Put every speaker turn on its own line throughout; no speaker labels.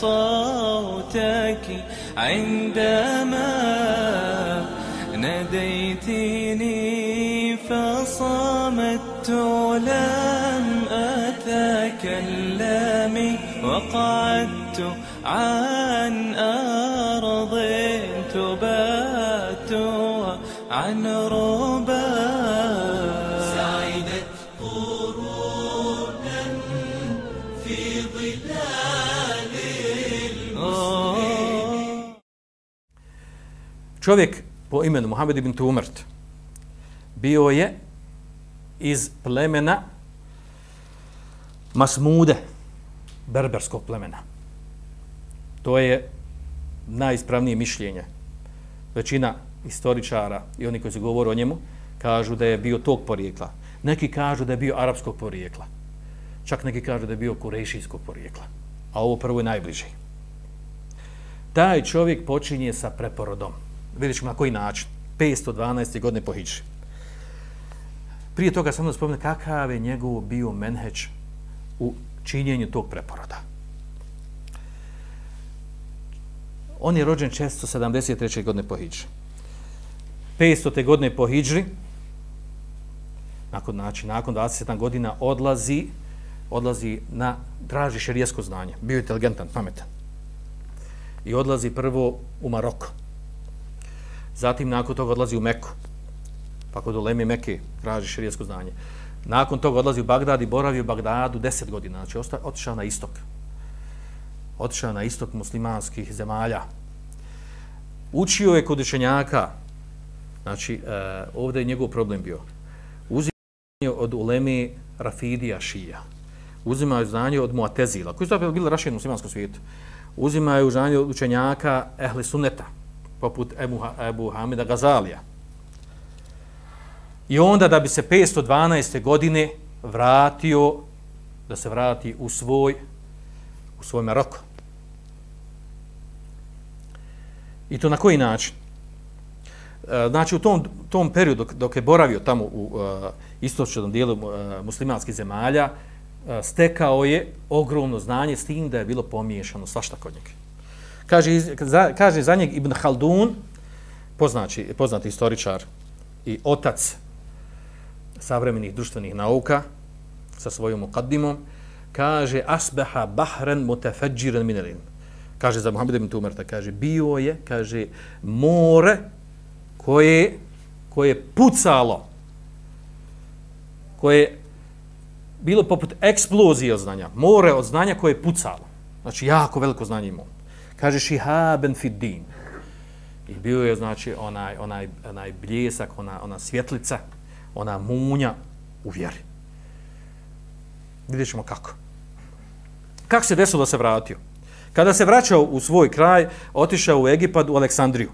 صوتك عندما ناديتني فصمت لم أتكلم وقعدت
Čovjek po imenu Muhammed ibn Tumrt bio je iz plemena Masmude, berberskog plemena. To je najispravnije mišljenje. Većina historičara i oni koji se govore o njemu kažu da je bio tog porijekla. Neki kažu da je bio arapskog porijekla. Čak neki kažu da je bio kurešijskog porijekla. A ovo prvo je najbliže. Taj čovjek počinje sa preporodom. Vidjet ćemo na koji način. 512. godine po Hidži. Prije toga sam da spomenu kakav je njegov bio menheć u činjenju tog preporoda. On je rođen 673. godine po Hidži. 500. godine po Hidži, nakon, znači, nakon 27 godina odlazi odlazi na, traži šerijesko znanje. Bio je inteligentan, pametan. I odlazi prvo u Maroko. Zatim nakon toga odlazi u Meku. Pa kod Uleme Meke traži širijesko znanje. Nakon toga odlazi u Bagdad i boravi u Bagdadu 10 godina. Znači otišao na istok. Otišao na istok muslimanskih zemalja. Učio je kod učenjaka. Znači, e, ovdje je njegov problem bio. Uzimao od Uleme Rafidija Šija. Uzimaju znanje od Muatezila, koji su zapravo bili rašeni u muslimanskom svijetu. Uzimaju znanje od učenjaka Ehli Sunneta, poput Ebu, Ebu Hamida Gazalija. I onda da bi se 512. godine vratio, da se vrati u svoj, u svoj Maroko. I to na koji način? E, znači, u tom, tom periodu dok, dok je boravio tamo u uh, istočnom dijelu uh, muslimanskih zemalja, uh, stekao je ogromno znanje s tim da je bilo pomiješano svašta kod njega. Kaže, za, kaže za njeg Ibn Haldun, poznači, poznati istoričar i otac savremenih društvenih nauka sa svojom mukaddimom, kaže asbaha bahran mutafajjiran min al Kaže za Muhammed ibn Tumerta, kaže bio je, kaže more koje koje pucalo koje bilo poput eksplozije od znanja, more od znanja koje je pucalo. Znači, jako veliko znanje imao. Kaže, šihaben fid din. I bio je, znači, onaj, onaj, onaj bljesak, ona, ona svjetlica, ona munja u vjeri. Vidjet ćemo kako. Kako se desilo da se vratio? Kada se vraćao u svoj kraj, otišao u Egipat, u Aleksandriju.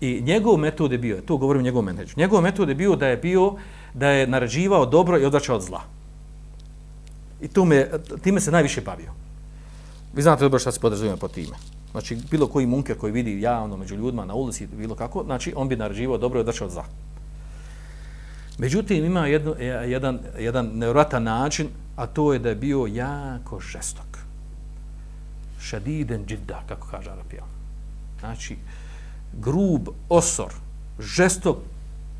I njegov metod je bio, tu govorim njegov metod, menedžu, njegov metod je bio da je bio da je narađivao dobro i odvraćao od zla. I tu me, time se najviše bavio. Vi znate dobro šta se podrazumijeva po time. Znači, bilo koji munker koji vidi javno među ljudima na ulici, bilo kako, znači, on bi narađivao dobro i odršao za. Međutim, ima jedno, e, jedan, jedan nevratan način, a to je da je bio jako žestok. Šadiden džidda, kako kaže Arapija. Znači, grub, osor, žestok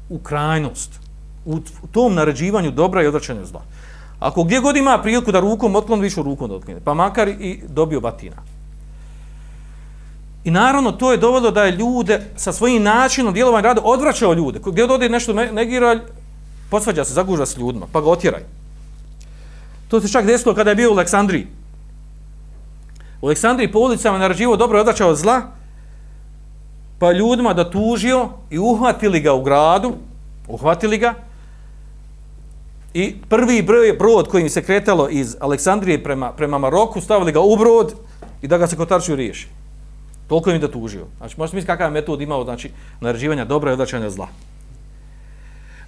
u krajnost, u tom naređivanju dobra i odvraćanju zla. Ako gdje god ima priliku da rukom otklon, više rukom da otklone. Pa makar i dobio batina. I naravno to je dovoljno da je ljude sa svojim načinom djelovanja rada odvraćao ljude. Gdje ode nešto negira, posvađa se, zaguža se ljudima, pa ga otjeraj. To se čak desilo kada je bio u Aleksandriji. U Aleksandriji po ulicama naređivo dobro odvraćao zla, pa ljudima da tužio i uhvatili ga u gradu, uhvatili ga I prvi broj brod kojim se kretalo iz Aleksandrije prema, prema Maroku, stavili ga u brod i da ga se kotarčiju riješi. Toliko im da tužio. Znači, možete misliti kakav metod imao, znači, naređivanja dobra i odlačanja zla.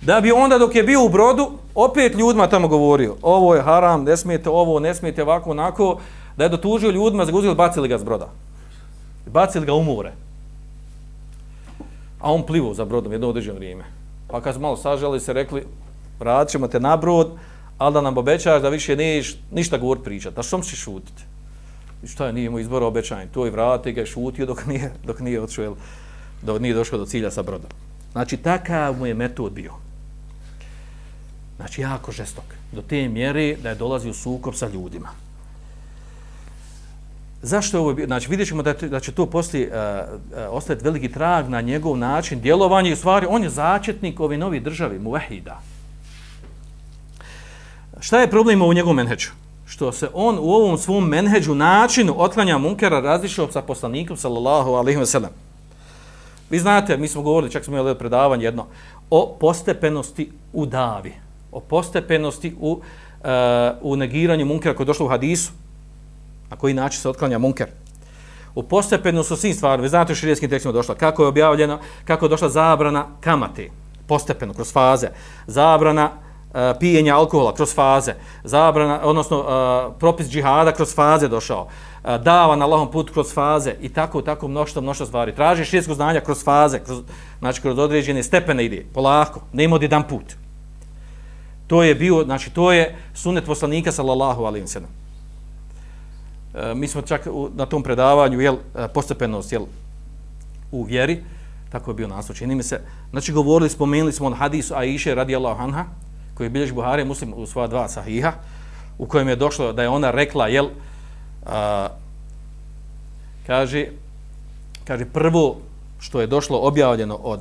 Da bi onda dok je bio u brodu, opet ljudima tamo govorio, ovo je haram, ne smijete ovo, ne smijete ovako, onako, da je dotužio ljudima, zaguzili, bacili ga s broda. Bacili ga u more. A on plivo za brodom jedno određeno vrijeme. Pa kad su malo sažali se rekli, vratit ćemo te na brod, ali da nam obećaš da više neš ništa govor pričati. Da što ćeš šutiti? I šta je, nije mu izbora obećanje. To je vrati ga je šutio dok nije, dok nije odšao, dok nije došao do cilja sa brodom. Znači, takav mu je metod bio. Znači, jako žestok. Do te mjere da je dolazio sukob sa ljudima. Zašto je ovo bio? Znači, vidjet ćemo da, da će to poslije e, e, uh, uh, ostaviti veliki trag na njegov način djelovanja i u stvari on je začetnik ove novi države, Muvehida. Muvehida Šta je problem u njegovom menheđu? Što se on u ovom svom menheđu načinu otklanja munkera različio sa poslanikom, sallallahu alaihi wa sallam. Vi znate, mi smo govorili, čak smo imali predavanje jedno, o postepenosti u davi, o postepenosti u, uh, u negiranju munkera koji je došlo u hadisu, na koji način se otklanja munker. U postepenosti u svim stvarima, vi znate u širijskim tekstima došla, kako je objavljeno, kako je došla zabrana kamate, postepeno, kroz faze, zabrana uh, E, pijenja alkohola kroz faze, zabrana, odnosno uh, propis džihada kroz faze došao, e, uh, dava na Allahom put kroz faze i tako, tako mnoštvo, mnošto stvari. Traži širijsko znanja kroz faze, kroz, znači kroz određene stepene ide, polako, ne ima od jedan put. To je bio, znači to je sunet poslanika sallallahu alaihi sallam. E, mi smo čak u, na tom predavanju, jel, postepenost, jel, u vjeri, tako je bio naslov, čini mi se. Znači, govorili, spomenuli smo on hadisu Aisha radijallahu anha, koji je bilješ Buhari muslim u svoja dva sahiha, u kojem je došlo da je ona rekla, jel, a, kaže, kaže, prvo što je došlo objavljeno od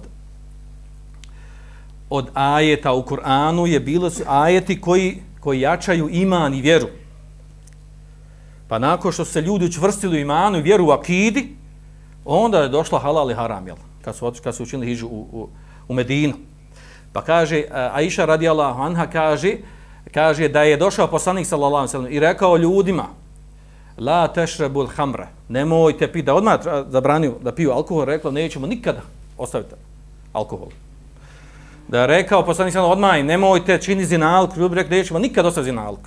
od ajeta u Kur'anu je bilo su ajeti koji, koji jačaju iman i vjeru. Pa nakon što se ljudi učvrstili u imanu i vjeru u akidi, onda je došla halal i haram, jel? Kad su, kad su učinili hiđu u, u, u Medinu. Pa kaže, e, Aisha radijallahu anha kaže, kaže da je došao poslanik sallallahu alejhi ve sellem i rekao ljudima la tashrabul khamra nemojte piti da odmah zabranio da piju alkohol rekao nećemo nikada ostaviti alkohol. Da je rekao poslanik sallallahu odmah nemojte čini zinalk ljudi rekli nećemo nikada ostaviti zinalk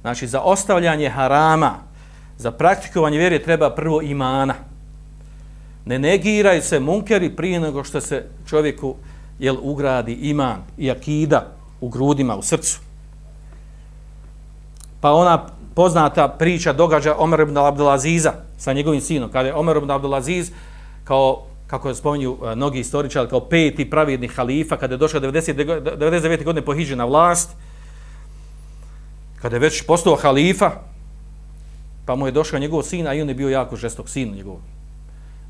znači za ostavljanje harama za praktikovanje vjere treba prvo imana. Ne negiraj se munkeri prije nego što se čovjeku jel ugradi iman i akida u grudima, u srcu. Pa ona poznata priča događa Omer ibn Abdelaziza sa njegovim sinom, kada je Omer ibn Abdulaziz kao kako spominju eh, mnogi istoričari, kao peti pravidni halifa, kada je došao 90, 99. godine po na vlast, kada je već postao halifa, pa mu je došao njegov sin, a i on je bio jako žestok sin njegov.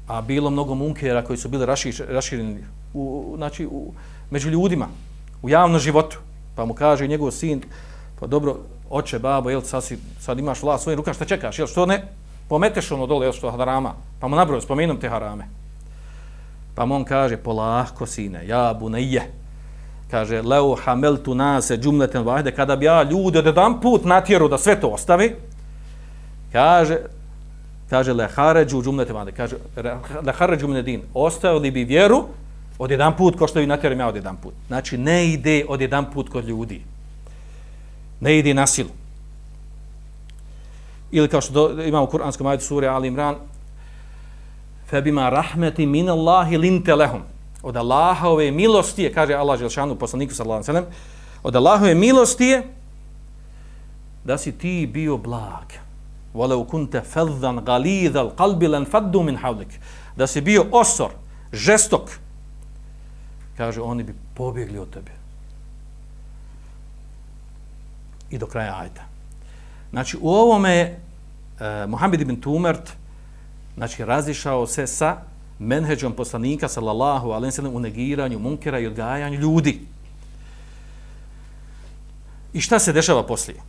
A bilo mnogo munkera koji su bili rašireni u, znači, u, među ljudima, u javnom životu. Pa mu kaže njegov sin, pa dobro, oče, babo, jel, sad, si, sad imaš vlast svojim rukama, šta čekaš, jel, što ne, pometeš ono dole, jel, što harama, pa mu nabroj, spomenom te harame. Pa mu on kaže, polahko, sine, ja bu ne je, kaže, leo hamel tu nase džumleten vahde, kada bi ja ljude od jedan put natjeru da sve to ostavi, kaže, kaže, le haređu džumlete vahde, kaže, le haređu din, ostavili bi vjeru, od jedan put, ko što vi natjerujem ja od jedan put. Znači, ne ide od jedan put kod ljudi. Ne ide na silu. Ili kao što do, imamo u Kur'anskom ajetu suri Ali Imran, febima rahmeti min Allahi linte lehum. Od Allahove milosti je, kaže Allah Želšanu, poslaniku sallallahu sallam, od Allahove milosti je da si ti bio blag. Walau kunte faddan al qalbi lan faddu min havlik. Da si bio osor, žestok, kaže, oni bi pobjegli od tebe. I do kraja ajta. Znači, u ovome je eh, Mohamed ibn Tumert znači, razišao se sa menheđom poslanika, sallallahu alaihi sallam, u negiranju munkera i odgajanju ljudi. I šta se dešava poslije?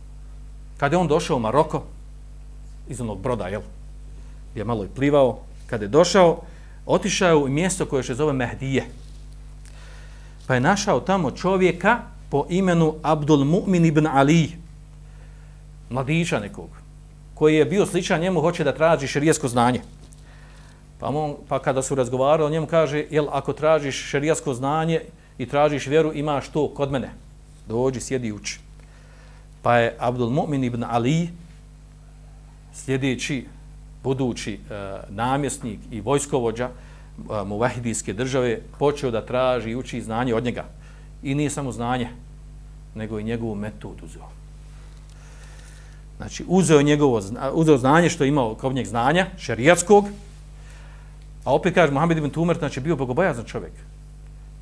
Kada je on došao u Maroko, iz onog broda, jel? Je malo i plivao. Kada je došao, otišao u mjesto koje se zove Mehdije pa je našao tamo čovjeka po imenu Abdul Mu'min ibn Ali, mladića nekog, koji je bio sličan njemu, hoće da traži širijesko znanje. Pa, on, pa kada su razgovarali, njemu kaže, jel, ako tražiš šerijasko znanje i tražiš vjeru, imaš to kod mene. Dođi, sjedi i uči. Pa je Abdul Mu'min ibn Ali, sljedeći, budući e, namjesnik i vojskovođa e, muvahidijske države, počeo da traži i uči znanje od njega. I nije samo znanje, nego i njegovu metodu uzeo. Znači, uzeo, njegovo, uzeo znanje što je imao kod njeg znanja, šerijatskog, A opet kaže Muhammed ibn Tumer, znači bio bogobojazan čovjek.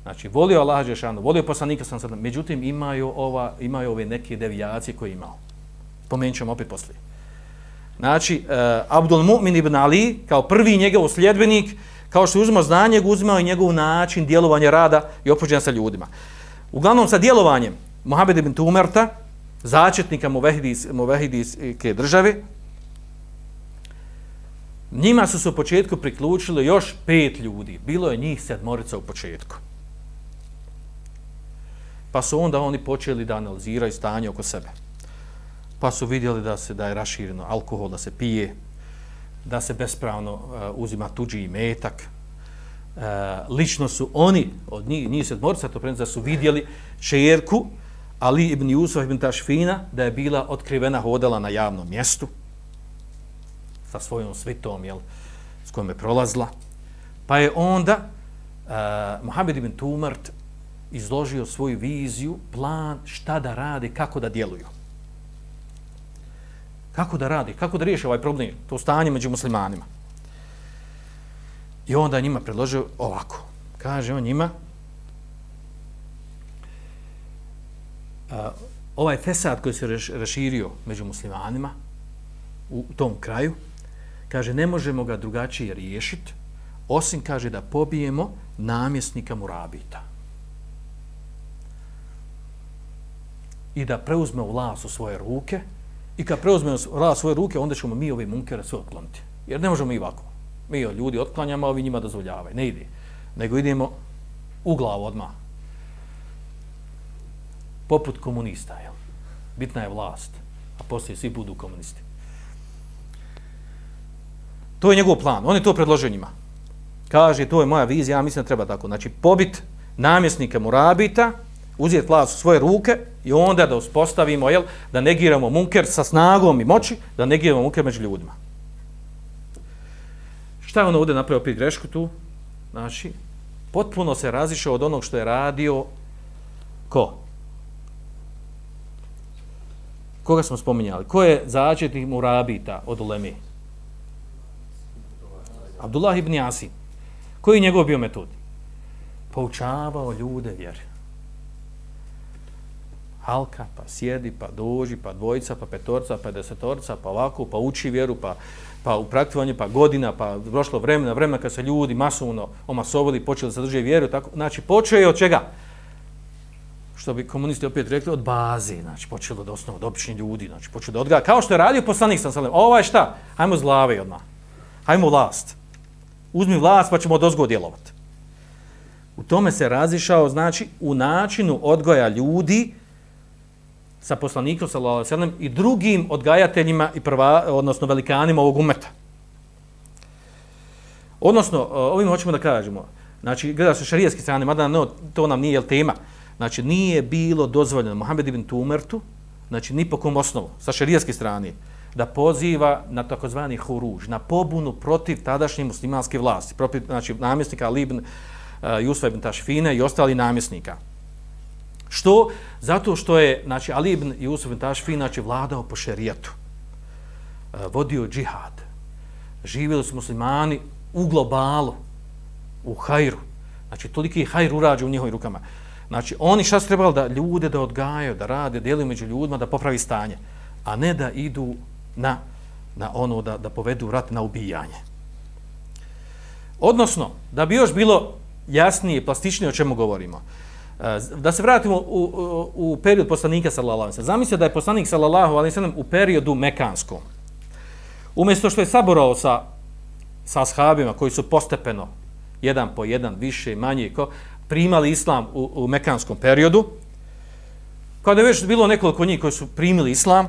Znači volio Allaha Žešanu, volio poslanika sam sad, međutim imaju ova imaju ove neke devijacije koje imao. Pomenut opet poslije. Znači, uh, Abdul Mu'min ibn Ali, kao prvi njegov sljedbenik, kao što je uzimao znanje, uzimao i njegov način djelovanja rada i opođenja sa ljudima. Uglavnom, sa djelovanjem Mohamed ibn Tumerta, začetnika Movehidijske države, Njima su se u početku priključili još pet ljudi. Bilo je njih sedmorica u početku. Pa su onda oni počeli da analiziraju stanje oko sebe. Pa su vidjeli da se da je rašireno alkohol, da se pije, da se bespravno uh, uzima tuđi metak. Uh, e, lično su oni, od njih, njih sedmorca, to prema da su vidjeli čerku Ali ibn Jusuf ibn Tašfina, da je bila otkrivena hodala na javnom mjestu sa svojom svitom, jel, s kojom je prolazla. Pa je onda uh, Mohamed ibn Tumart izložio svoju viziju, plan šta da radi, kako da djeluju. Kako da radi, kako da riješi ovaj problem, to stanje među muslimanima. I onda njima predložio ovako. Kaže on njima, a, ovaj fesad koji se raširio među muslimanima u tom kraju, kaže, ne možemo ga drugačije riješiti, osim, kaže, da pobijemo namjesnika Murabita. I da preuzme vlast u svoje ruke, i kad preuzmemo rad svoje ruke, onda ćemo mi ove munkere sve otkloniti. Jer ne možemo i ovako. Mi ljudi otklanjamo, a ovi njima dozvoljavaju. Ne ide. Nego idemo u glavu odmah. Poput komunista, jel? Bitna je vlast, a poslije svi budu komunisti. To je njegov plan. On je to predložio njima. Kaže, to je moja vizija, ja mislim da treba tako. Znači, pobit namjesnika Murabita, uzeti vlast u svoje ruke i onda da uspostavimo, jel, da negiramo munker sa snagom i moći, da negiramo munker među ljudima. Šta je ono ovdje napravio opet grešku tu? Znači, potpuno se razišao od onog što je radio ko? Koga smo spominjali? Ko je začetnik Murabita od Ulemi? Abdullah ibn Asim. Koji je njegov bio metod? Poučavao ljude vjeri. Halka, pa sjedi, pa dođi, pa dvojica, pa petorca, pa desetorca, pa ovako, pa uči vjeru, pa, pa u praktivanju, pa godina, pa prošlo vremena, vremena kad se ljudi masovno omasovali, počeli se vjeru, tako, znači počeo je od čega? Što bi komunisti opet rekli, od baze, znači počelo od osnova, od običnih ljudi, znači počelo da odgaja, kao što je radio poslanik sam salim, ovaj šta? Hajmo z glave odmah, hajmo vlast uzmi vlast pa ćemo dozgo djelovati. U tome se razišao, znači, u načinu odgoja ljudi sa poslanikom, sallam, i drugim odgajateljima, i prva, odnosno velikanima ovog umeta. Odnosno, ovim hoćemo da kažemo, znači, gleda se šarijetski strane, mada no, to nam nije jel, tema, znači, nije bilo dozvoljeno Muhammed ibn Tumertu, znači, ni po kom osnovu, sa šarijetske strane, da poziva na takozvani huruž, na pobunu protiv tadašnje muslimanske vlasti, protiv znači, namjesnika Ali ibn e, uh, Jusuf ibn Tašfine i ostali namjesnika. Što? Zato što je znači, Ali ibn Jusuf ibn Tašfi, znači, vladao po šerijatu, e, vodio džihad, živjeli su muslimani u globalu, u hajru, znači toliki hajr urađe u njihovim rukama. Znači, oni šta su trebali da ljude da odgajaju, da rade, djeluju među ljudima, da popravi stanje, a ne da idu na, na ono da, da povedu rat na ubijanje. Odnosno, da bi još bilo jasnije plastičnije o čemu govorimo, Eh, da se vratimo u, u, u period poslanika sallallahu alejhi ve sellem. Zamislite da je poslanik sallallahu alejhi ve sellem u periodu mekanskom. Umjesto što je saborao sa sa ashabima koji su postepeno jedan po jedan više i manje ko primali islam u, u mekanskom periodu, kada je već bilo nekoliko njih koji su primili islam,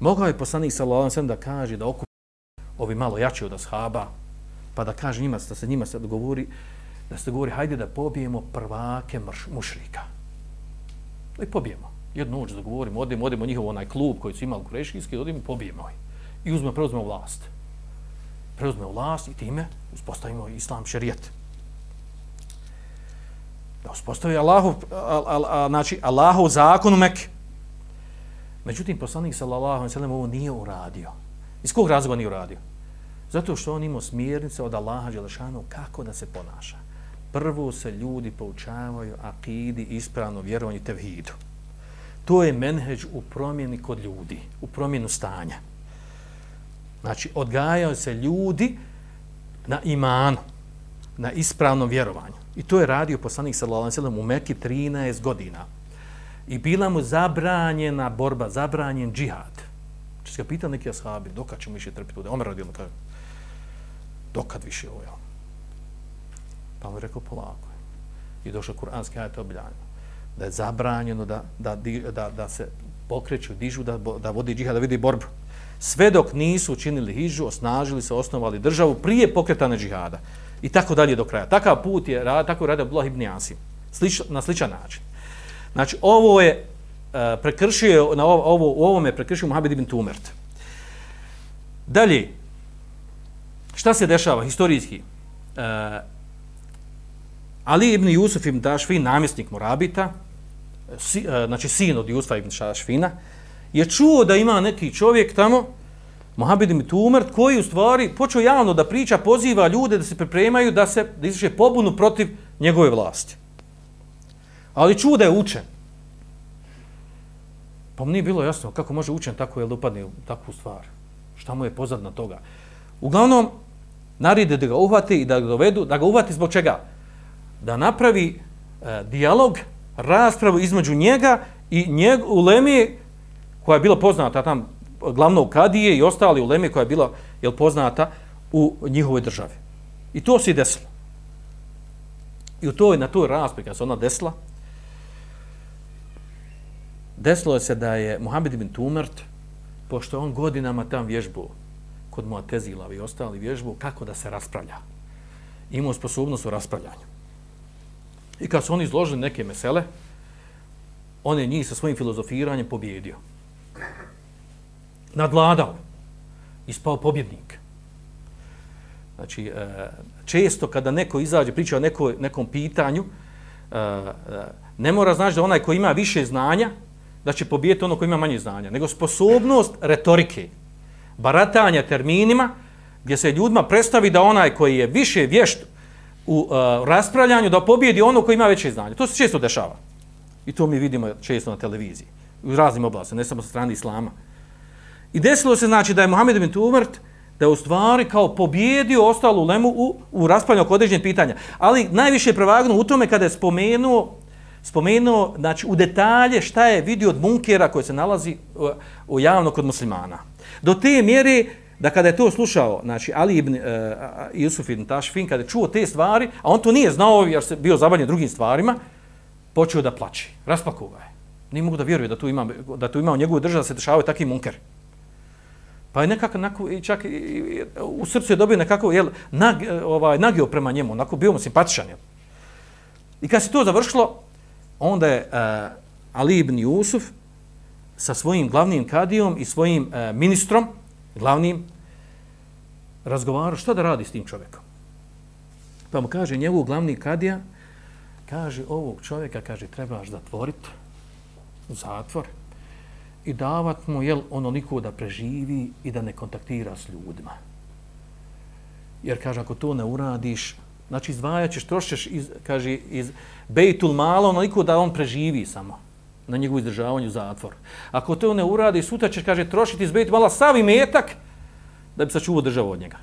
mogao je poslanik sallallahu alejhi ve sellem da kaže da okupi ovi malo jači od ashaba, pa da kaže njima, da se njima sad govori, da se govori, hajde da pobijemo prvake mrš, mušrika. Da ih pobijemo. Jednu noć da govorimo, odemo, odemo njihov onaj klub koji su imali kurešijski, odemo i pobijemo ih. I uzmemo, preuzmemo vlast. Preuzmemo vlast i time uspostavimo islam šerijet. Da uspostavi Allahov, a, a, a, znači, Allahov zakon u Mekke. Međutim, poslanik sallallahu alejhi ve sellem ovo nije uradio. Iz kog razloga nije uradio? Zato što on imao smjernice od Allaha Đelešanu kako da se ponaša. Prvo se ljudi poučavaju akidi, ispravno vjerovanju tevhidu. To je menheđ u promjeni kod ljudi, u promjenu stanja. Znači, odgajaju se ljudi na imanu, na ispravnom vjerovanju. I to je radio poslanik sallallahu alejhi ve sellem u Mekki 13 godina. I bila mu zabranjena borba, zabranjen džihad. Če se ga neki ashabi, dokad ćemo više trpiti ovdje? Omer radi ono kaže, dokad više ovo, jel? Pa mu je rekao polako. I došao kuranski ajet objavljeno. Da je zabranjeno da, da, da, da se pokreću, dižu, da, da vodi džihad, da vidi borbu. Sve dok nisu učinili hižu, osnažili se, osnovali državu prije pokretane džihada. I tako dalje do kraja. Takav put je, tako je radio Abdullah ibn Asim. Slič, na sličan način. Znači, ovo je uh, prekršio, na ovo, ovo, u ovom je prekršio Muhammed ibn Tumert. Dalje, šta se dešava historijski? Uh, Ali ibn Jusuf ibn Dašfin, namjesnik Morabita, si, e, znači sin od Jusufa ibn Dašfina, je čuo da ima neki čovjek tamo, Mohamed ibn Tumert, koji u stvari počeo javno da priča, poziva ljude da se pripremaju da se da izvrše pobunu protiv njegove vlasti. Ali čuo da je učen. Pa mi nije bilo jasno kako može učen tako je da upadne u takvu stvar. Šta mu je pozadna toga. Uglavnom, naride da ga uhvati i da ga dovedu, da ga uhvati zbog čega? Da napravi e, dijalog, raspravu između njega i njeg, u Lemi, koja je bila poznata tam glavnog kadije i ostali uleme koja je bila jel, poznata u njihovoj državi. I to se i desilo. I u toj, na toj raspravi, kada se ona desila, desilo je se da je Muhammed ibn Tumert, pošto on godinama tam vježbu, kod Muatezila i ostali vježbu, kako da se raspravlja. Imao sposobnost u raspravljanju. I kad su oni izložili neke mesele, on je njih sa svojim filozofiranjem pobjedio. Nadladao. Ispao pobjednik. Znači, e, često kada neko izađe, priča o neko, nekom pitanju, e, e ne mora znači da onaj ko ima više znanja, da će pobijeti ono ko ima manje znanja, nego sposobnost retorike, baratanja terminima, gdje se ljudima predstavi da onaj koji je više vješt u uh, raspravljanju, da pobijedi ono koji ima veće znanje. To se često dešava. I to mi vidimo često na televiziji. U raznim oblastima, ne samo sa strane islama. I desilo se znači da je Muhammed ibn Tumrt da je u stvari kao pobjedio ostalu lemu u, u raspravljanju oko određenih pitanja. Ali najviše je prevagno u tome kada je spomenuo spomenuo znači, u detalje šta je vidio od munkera koji se nalazi u, u javno kod muslimana. Do te mjere da kada je to slušao, znači Ali ibn e, uh, Yusuf ibn Tašfin, kada je čuo te stvari, a on to nije znao jer se bio zabavljen drugim stvarima, počeo da plače, raspakao ga je. Nije mogu da vjeruje da tu ima, da tu ima u njegovu državu da se dešavaju takvi munker. Pa je nekako, nekako čak i, i, u srcu je dobio nekako jel, nag, e, ovaj, nagio prema njemu, onako bio mu simpatičan. Jel. I kad se to završilo, onda je uh, Ali ibn Jusuf sa svojim glavnim kadijom i svojim uh, ministrom, glavnim, razgovarao što da radi s tim čovjekom. Pa mu kaže njegov glavni kadija, kaže ovog čovjeka, kaže, trebaš zatvoriti u zatvor i davat mu, jel, onoliko da preživi i da ne kontaktira s ljudima. Jer, kaže, ako to ne uradiš, znači izdvajat ćeš, trošiš, iz, kaže, iz Bejtul malo, onoliko da on preživi samo na njegovu izdržavanju zatvor. Ako to ne uradi, sutra ćeš, kaže, trošiti iz Bejtul mala sav metak da bi sačuvao državu od njega.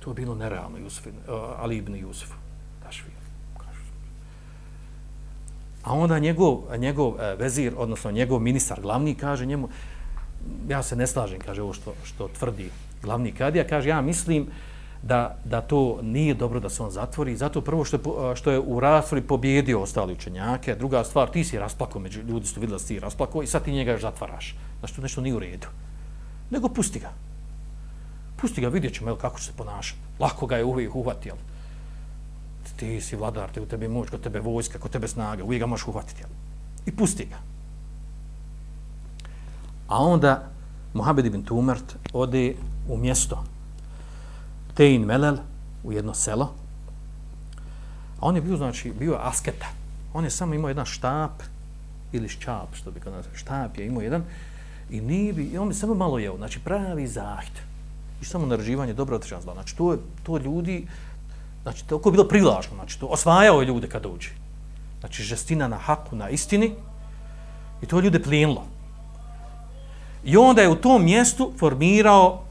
To je bilo nerealno, Jusuf, uh, Ali ibn Jusuf. A onda njegov, njegov eh, vezir, odnosno njegov ministar glavni, kaže njemu, ja se ne slažem, kaže ovo što, što tvrdi glavni kadija, kaže, ja mislim, da, da to nije dobro da se on zatvori. Zato prvo što je, što je u rastvori pobjedio ostali učenjake. Druga stvar, ti si rasplako, među ljudi su vidjeli da si rasplako i sad ti njega još zatvaraš. Znači, to nešto nije u redu. Nego pusti ga. Pusti ga, vidjet ćemo jel, kako će se ponašati. Lako ga je uvijek uhvati, jel? Ti si vladar, te u tebe moć, kod tebe vojska, kod tebe snaga, uvijek ga možeš uhvatiti, jel? I pusti ga. A onda Muhammed ibn Tumert ode u mjesto Tein Melel, u jedno selo. A on je bio, znači, bio asketa. On je samo imao jedan štap, ili šćap, što bi kao nazvao, štap je imao jedan, i nije bi, i on je samo malo jeo, znači pravi zaht. I samo naraživanje dobro otrečan zla. Znači, to, je, to ljudi, znači, to je bilo privlažno, znači, to osvajao je ljude kad dođe. Znači, žestina na haku, na istini, i to je ljude plinilo. I onda je u tom mjestu formirao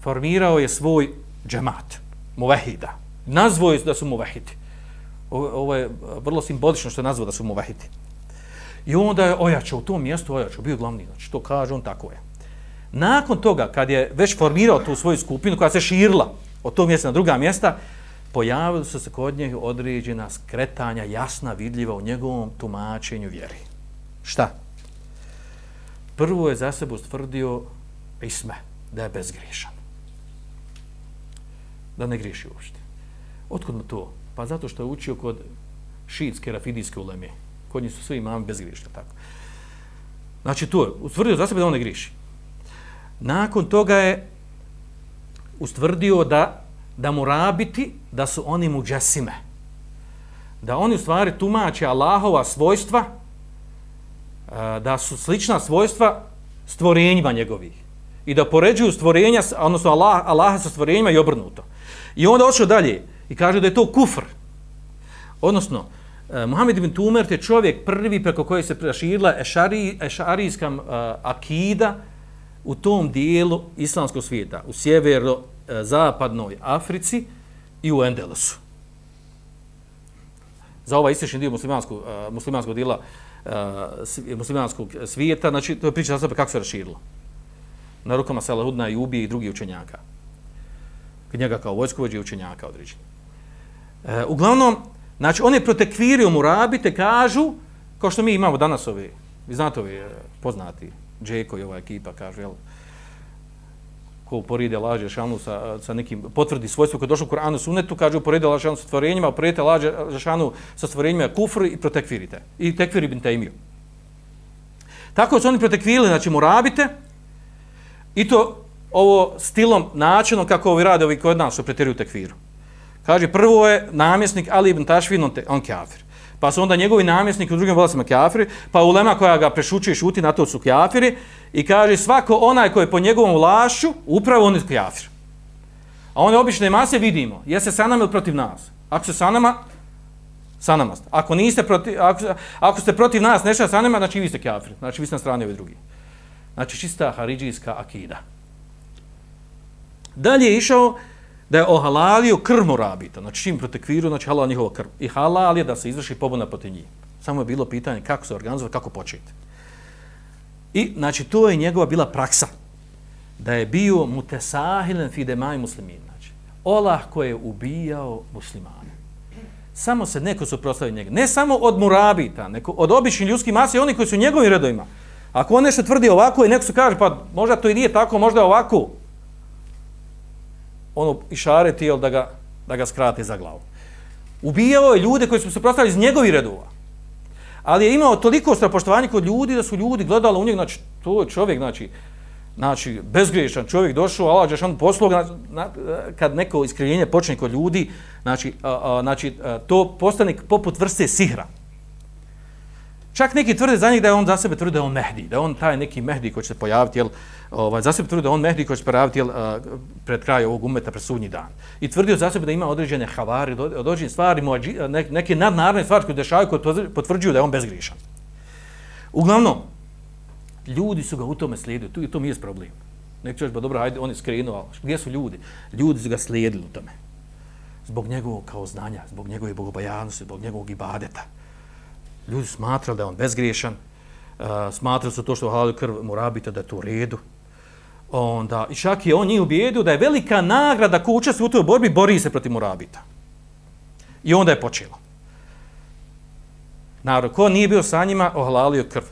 formirao je svoj džemat, muvahida. Nazvao je da su muvahidi. Ovo, je vrlo simbolično što je nazvao da su muvahidi. I onda je ojačao u tom mjestu, ojačao, bio glavni, znači to kaže on tako je. Nakon toga, kad je već formirao tu svoju skupinu koja se širila od tog mjesta na druga mjesta, pojavili su se kod njih određena skretanja jasna, vidljiva u njegovom tumačenju vjeri. Šta? Prvo je za sebe ustvrdio isme, da je bezgrišan. Da ne griješi uopšte. Otkud mu to? Pa zato što je učio kod šiitske rafidijske uleme. Kod njih su svi imami bezgriješni, tako. Znači to je, ustvrdio za sebe da on ne griješi. Nakon toga je ustvrdio da, da mu rabiti da su oni muđesime. Da oni u stvari tumače Allahova svojstva, e, da su slična svojstva stvorenjima njegovih. I da poređuju stvorenja, odnosno Allah, Allaha sa stvorenjima i obrnuto. I onda odšao dalje i kaže da je to kufr. Odnosno, eh, Muhammed ibn Tumert je čovjek prvi preko koje se proširila ešari, ešarijska eh, akida u tom dijelu islamskog svijeta, u sjevero-zapadnoj e, Africi i u Endelesu. Za ovaj istočni dio muslimanskog, eh, muslimanskog dijela e, muslimanskog svijeta, znači to je priča za sebe kako se raširilo. Na rukama Salahudna i Ubije i drugih učenjaka. Kod njega kao vojskovođe i učenjaka određeni. E, uglavnom, znači, oni protekvirio mu rabite, kažu, kao što mi imamo danas ove, vi znate ove e, poznati, Džeko i ova ekipa, kažu, jel, ko poride laže šanu sa, sa nekim, potvrdi svojstvo, kad došlo u Koranu sunetu, kaže, poride laže šanu sa stvorenjima, poride laže šanu sa stvorenjima kufr i protekvirite. I tekviri bin tajmiju. Tako su oni protekvirili, znači, mu rabite, i to ovo stilom, načinom kako ovi rade ovi kod nas u pretjeruju tekfiru. Kaže, prvo je namjesnik Ali ibn Tašvin, on, te, on kafir. Pa su onda njegovi namjesnik u drugim vlasima kafiri, pa ulema koja ga prešučuje i šuti, na to su kafiri. I kaže, svako onaj koji je po njegovom vlašću, upravo on je kafir. A one obične mase vidimo, je se sa nama ili protiv nas. Ako se sa nama, sa nama ste. Ako, niste protiv, ako, ako ste protiv nas, nešto sa nama, znači vi ste kafiri. Znači vi ste na strani ovi drugi. Znači čista haridžijska akida. Dalje je išao da je ohalalio krv morabita, znači čim protekviru, znači halal njihova krv. I halal je da se izvrši pobuna protiv njih. Samo je bilo pitanje kako se organizovati, kako početi. I, znači, to je njegova bila praksa. Da je bio mutesahilen fidemaj muslimin. Znači, olah koji je ubijao muslimane. Samo se neko suprostavio njega. Ne samo od murabita, neko od običnih ljudskih masa i oni koji su u njegovim redovima. Ako on nešto tvrdi ovako i neko se kaže, pa možda to i nije tako, možda je ovako, ono išareti jel, da ga, da ga skrate za glavu. Ubijao je ljude koji su se prostavili iz njegovih redova. Ali je imao toliko strapoštovanje kod ljudi da su ljudi gledali u njeg, znači to je čovjek, znači, znači bezgriješan čovjek došao, Allah Đešan poslog, na, na, kad neko iskrivljenje počne kod ljudi, znači, a, a, znači a, to postane poput vrste sihra. Čak neki tvrde za njeg da je on za sebe tvrde da je on Mehdi, da on taj neki Mehdi koji će se pojaviti, jel, ovaj, za sebe tvrde da on Mehdi koji će se pojaviti jel, eh, pred kraj ovog umeta, pred sudnji dan. I tvrdio za sebe da ima određene havari, određene stvari, muadži, eh, ne, neke nadnarodne stvari koje dešavaju koje potvrđuju da je on bezgrišan. Uglavnom, ljudi su ga u tome slijedili, tu i to mi je problem. Nek čovjek, ba dobro, hajde, on je skrenuo, gdje su ljudi? Ljudi su ga slijedili u tome. Zbog njegovog kao znanja, zbog njegove bogobojanosti, zbog njegovog ibadeta. Ljudi smatrali da je on bezgriješan, uh, smatrali su to što halal krv mora biti da je to u redu. onda, i čak je on njih ubijedio da je velika nagrada ko učestvuje u toj borbi, bori se protiv Murabita. I onda je počelo. Narod, ko nije bio sa njima, ohlalio krv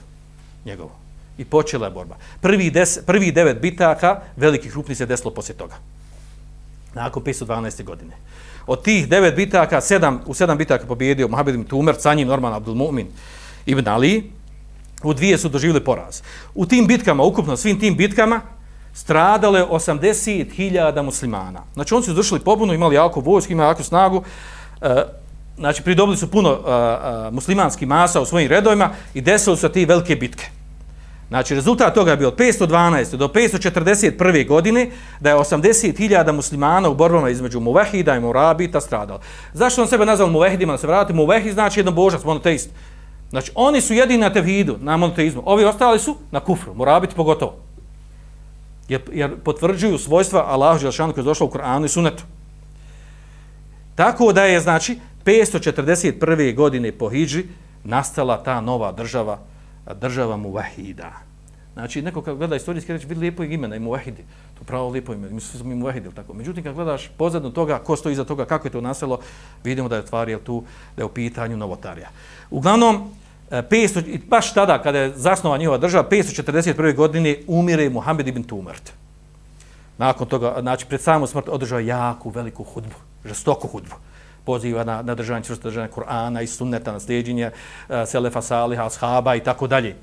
njegovo. I počela je borba. Prvi, des, prvi devet bitaka, velikih krupni se desilo poslije toga. Nakon 512. godine. Od tih devet bitaka, sedam, u sedam bitaka pobjedio Mohamed ibn Tumer, sa njim Norman Abdul Mu'min ibn Ali, u dvije su doživjeli poraz. U tim bitkama, ukupno svim tim bitkama, stradalo je 80.000 muslimana. Znači, oni su došli pobunu, imali jako vojsku, imali jako snagu, e, znači, pridobili su puno a, muslimanskih masa u svojim redovima i desili su ti velike bitke. Znači, rezultat toga je bio od 512. do 541. godine da je 80.000 muslimana u borbama između Muvehida i Murabita stradalo. Zašto on sebe nazvao Muvehidima? Da se vrati, Muvehid znači jedan božac, monoteist. Znači, oni su jedini na tevhidu, na monoteizmu. Ovi ostali su na kufru, Murabit pogotovo. Jer, jer potvrđuju svojstva Allahu Đelšanu koji je došlo u Koranu i Sunetu. Tako da je, znači, 541. godine po Hidži nastala ta nova država, država Muvahida. Znači, neko kad gleda istorijski reći, vidi lijepo imena i Muvahidi. To pravo lijepo ime, mi smo mi Muvahidi, tako. Međutim, kad gledaš pozadno toga, ko stoji iza toga, kako je to nastalo, vidimo da je tvar, jel tu, da je u pitanju novotarija. Uglavnom, e, 500, baš tada, kada je zasnova njihova država, 541. godine umire Muhammed ibn Tumart. Nakon toga, znači, pred samom smrt održao jaku, veliku hudbu, žestoku hudbu poziva na, na držanje čvrsto držanje Kur'ana i sunneta, na sljeđenje uh, eh, Selefa Saliha, Ashaba i tako dalje.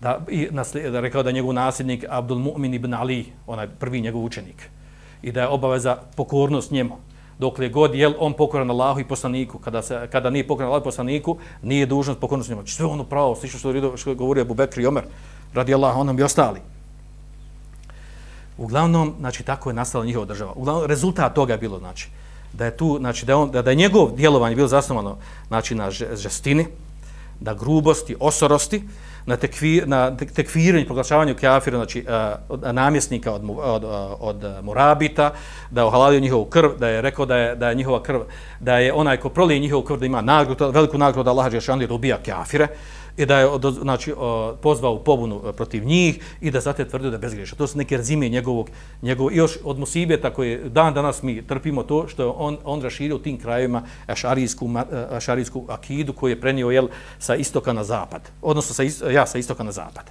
Da, i naslijed, da rekao da je njegov nasljednik Abdul Mu'min ibn Ali, onaj prvi njegov učenik. I da je obaveza pokornost njemu. Dok je god je on pokoran Allahu i poslaniku, kada, se, kada nije pokoran Allahu i poslaniku, nije dužnost pokornost njemu. Sve ono pravo, slično što, što govori Abu Bekri i Omer, radi Allah, onom i ostali. Uglavnom, znači, tako je nastala njihova država. Uglavnom, rezultat toga je bilo, znači, da je tu znači da on da, da je njegov djelovanje bilo zasnovano znači na žestini na grubosti osorosti na tekvir na tekfiranju proglašavanju kafira znači uh, namjesnika od od, od, od Murabita da ohalalio njihovu krv da je rekao da je da je njihova krv da je onaj ko prolije njihovu krv da ima nagradu veliku nagradu Allah dželle da ubija kafire i da je znači pozvao pobunu e, protiv njih i da zate tvrdio da je bezgrešan. To su neke razime njegovog njegovog i još od musibeta koje dan danas mi trpimo to što je on on raširio tim krajevima ašarijsku e, ašarijsku akidu koju je prenio jel sa istoka na zapad. Odnosno sa ja sa istoka na zapad.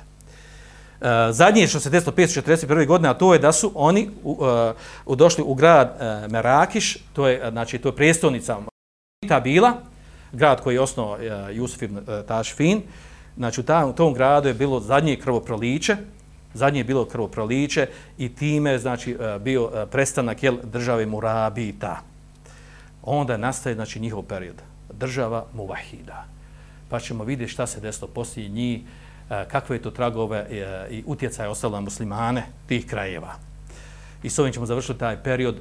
E, zadnje što se desilo 541. godine, a to je da su oni u, u, došli u grad Merakiš, to je, znači, to je prijestolnica ta bila, grad koji je osnovao e, uh, Jusuf ibn uh, e, Tašfin. Znači, u, ta, u tom gradu je bilo zadnje krvoproliće, zadnje je bilo krvoproliće i time znači, uh, bio uh, prestanak jel, države Murabita. Onda nastaje znači, njihov period. Država Muvahida. Pa ćemo vidjeti šta se desilo poslije njih, uh, kakve je to tragove uh, i utjecaje ostalo na muslimane tih krajeva. I s ovim ćemo završiti taj period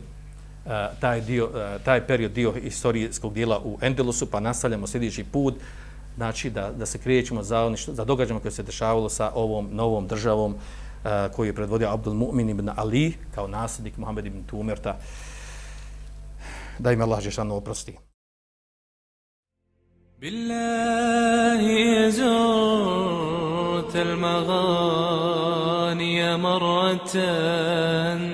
Eh, taj, dio, eh, taj period dio historijskog dijela u Endelusu, pa nastavljamo sljedeći put, znači da, da se krijećemo za, za događama koje se dešavalo sa ovom novom državom uh, koju je predvodio Abdul Mu'min ibn Ali kao nasljednik Muhammed ibn Tumerta. Da im Allah Žešanu oprosti. Billahi زرت المغاني مرة maratan